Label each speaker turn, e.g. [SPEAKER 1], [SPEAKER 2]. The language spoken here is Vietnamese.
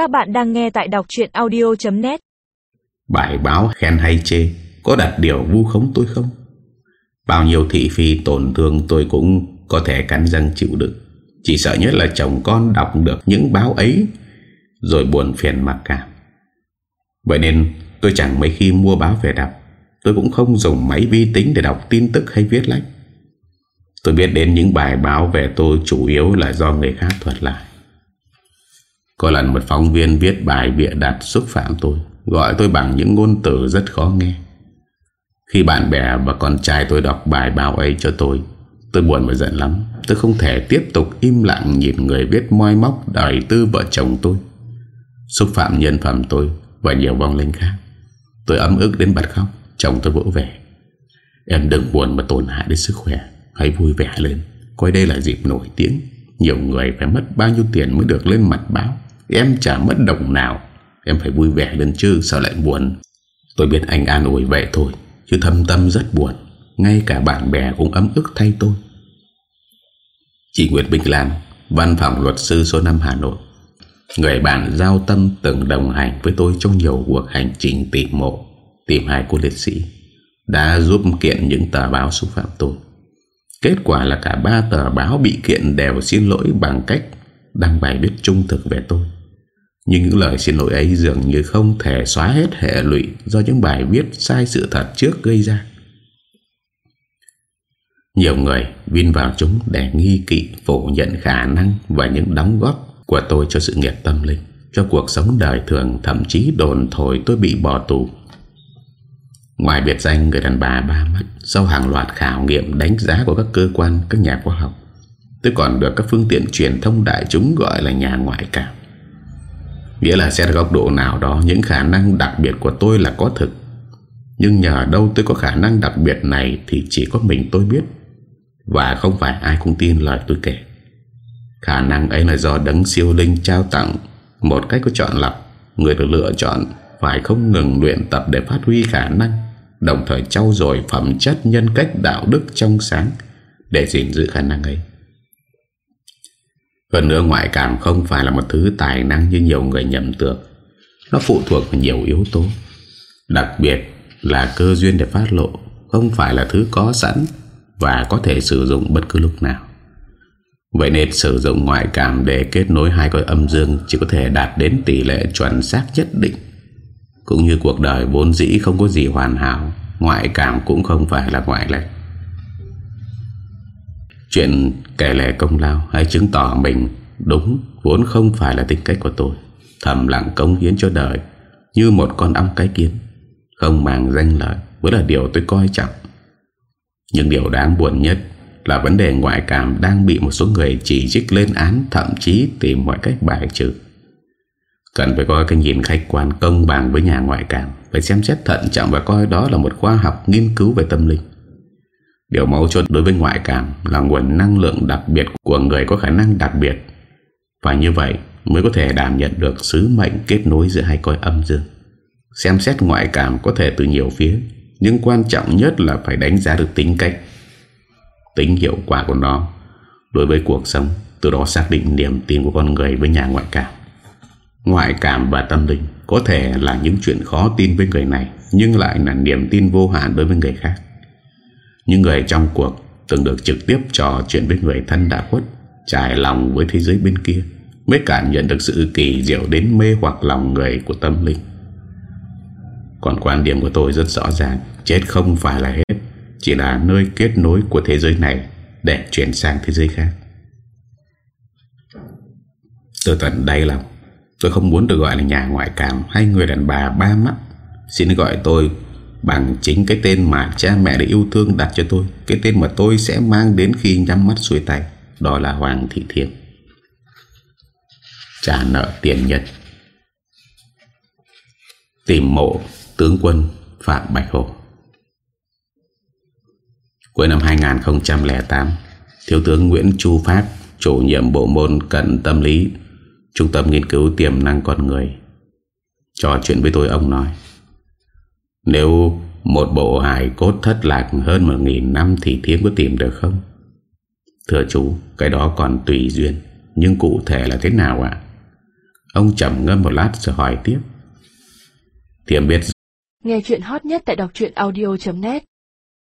[SPEAKER 1] Các bạn đang nghe tại đọc chuyện audio.net
[SPEAKER 2] Bài báo khen hay chê, Có đặt điều vu khống tôi không? Bao nhiêu thị phi tổn thương tôi cũng có thể cắn răng chịu đựng. Chỉ sợ nhất là chồng con đọc được những báo ấy, Rồi buồn phiền mặc cảm Vậy nên tôi chẳng mấy khi mua báo về đọc. Tôi cũng không dùng máy vi tính để đọc tin tức hay viết lách. Tôi biết đến những bài báo về tôi chủ yếu là do người khác thuật lại. Có lần một phóng viên viết bài bịa đặt xúc phạm tôi, Gọi tôi bằng những ngôn từ rất khó nghe. Khi bạn bè và con trai tôi đọc bài báo ấy cho tôi Tôi buồn và giận lắm. Tôi không thể tiếp tục im lặng nhìn người viết moi móc đời tư vợ chồng tôi. Xúc phạm nhân phẩm tôi và nhiều vong linh khác. Tôi ấm ức đến bật khóc, Chồng tôi vỗ về. Em đừng buồn mà tổn hại đến sức khỏe, Hãy vui vẻ lên. Coi đây là dịp nổi tiếng. Nhiều người phải mất bao nhiêu tiền mới được lên mặt báo. Em chả mất đồng nào. Em phải vui vẻ lên chứ, sao lại buồn? Tôi biết anh an ủi vậy thôi, Chứ thâm tâm rất buồn. Ngay cả bạn bè cũng ấm ức thay tôi. Chị Nguyệt Bình Lan, Văn phòng luật sư số 5 Hà Nội. Người bạn giao tâm từng đồng hành với tôi Trong nhiều cuộc hành trình tìm mộ, Tìm hai cô liệt sĩ, Đã giúp kiện những tờ báo xúc phạm tôi. Kết quả là cả ba tờ báo bị kiện đều xin lỗi bằng cách đăng bài viết trung thực về tôi. Nhưng những lời xin lỗi ấy dường như không thể xóa hết hệ lụy do những bài viết sai sự thật trước gây ra. Nhiều người vin vào chúng để nghi kỵ phủ nhận khả năng và những đóng góp của tôi cho sự nghiệp tâm linh, cho cuộc sống đời thường, thậm chí đồn thổi tôi bị bỏ tù Ngoài biệt danh người đàn bà ba mắt Sau hàng loạt khảo nghiệm đánh giá của các cơ quan Các nhà khoa học Tôi còn được các phương tiện truyền thông đại chúng Gọi là nhà ngoại cảm Nghĩa là xét góc độ nào đó, Những khả năng đặc biệt của tôi là có thực. Nhưng nhờ đâu tôi có khả năng đặc biệt này Thì chỉ có mình tôi biết. Và không phải ai cũng tin lời tôi kể. Khả năng ấy là do đấng siêu linh trao tặng. Một cách có chọn lọc, Người được lựa chọn Phải không ngừng luyện tập để phát huy khả năng, Đồng thời trau dồi phẩm chất nhân cách đạo đức trong sáng Để gìn giữ khả năng ấy. Hơn nữa ngoại cảm không phải là một thứ tài năng như nhiều người nhầm tưởng. Nó phụ thuộc vào nhiều yếu tố. Đặc biệt là cơ duyên để phát lộ Không phải là thứ có sẵn Và có thể sử dụng bất cứ lúc nào. Vậy nên sử dụng ngoại cảm để kết nối hai cõi âm dương Chỉ có thể đạt đến tỷ lệ chuẩn xác nhất định. Cũng như cuộc đời vốn dĩ không có gì hoàn hảo, Ngoại cảm cũng không phải là ngoại lệ. Chuyện kể lệ công lao hay chứng tỏ mình đúng vốn không phải là tính cách của tôi. Thầm lặng cống hiến cho đời, Như một con ong cái kiến, Không mang danh lợi Mới là điều tôi coi trọng. Nhưng điều đáng buồn nhất Là vấn đề ngoại cảm đang bị một số người chỉ trích lên án, Thậm chí tìm mọi cách bài trừ. Cần phải có cái nhìn khách quan công bằng với nhà ngoại cảm, Phải xem xét thận trọng và coi đó là một khoa học nghiên cứu về tâm linh. Điều mâu chốt đối với ngoại cảm là nguồn năng lượng đặc biệt của người có khả năng đặc biệt. Và như vậy mới có thể đảm nhận được sứ mệnh kết nối giữa hai coi âm dương. Xem xét ngoại cảm có thể từ nhiều phía, Nhưng quan trọng nhất là phải đánh giá được tính cách, Tính hiệu quả của nó Đối với cuộc sống, Từ đó xác định niềm tin của con người với nhà ngoại cảm. Ngoại cảm và tâm linh Có thể là những chuyện khó tin với người này, Nhưng lại là niềm tin vô hạn đối với người khác. Những người trong cuộc Từng được trực tiếp trò chuyện với người thân đã khuất, Trải lòng với thế giới bên kia, Mới cảm nhận được sự kỳ diệu đến mê hoặc lòng người của tâm linh. Còn quan điểm của tôi rất rõ ràng, Chết không phải là hết, Chỉ là nơi kết nối của thế giới này Để chuyển sang thế giới khác. Từ tận đây lòng, Tôi không muốn được gọi là nhà ngoại cảm Hay người đàn bà ba mắt. Xin gọi tôi bằng chính cái tên mà cha mẹ đã yêu thương đặt cho tôi. Cái tên mà tôi sẽ mang đến khi nhắm mắt xuôi tay Đó là Hoàng Thị Thiêm Trả nợ tiền nhân, Tìm mộ tướng quân Phạm Bạch Hồ Cuối năm 2008 Thiếu tướng Nguyễn Chu Phát Chủ nhiệm bộ môn cận tâm lý Trung tâm nghiên cứu tiềm năng con người Trò chuyện với tôi ông nói. Nếu một bộ hài cốt thất lạc hơn một nghìn năm thì thiếm có tìm được không? Thưa chú, cái đó còn tùy duyên Nhưng cụ thể là thế nào ạ? Ông trầm ngâm một lát rồi hỏi tiếp Thiểm biết
[SPEAKER 3] Nghe chuyện hot nhất tại đọc audio.net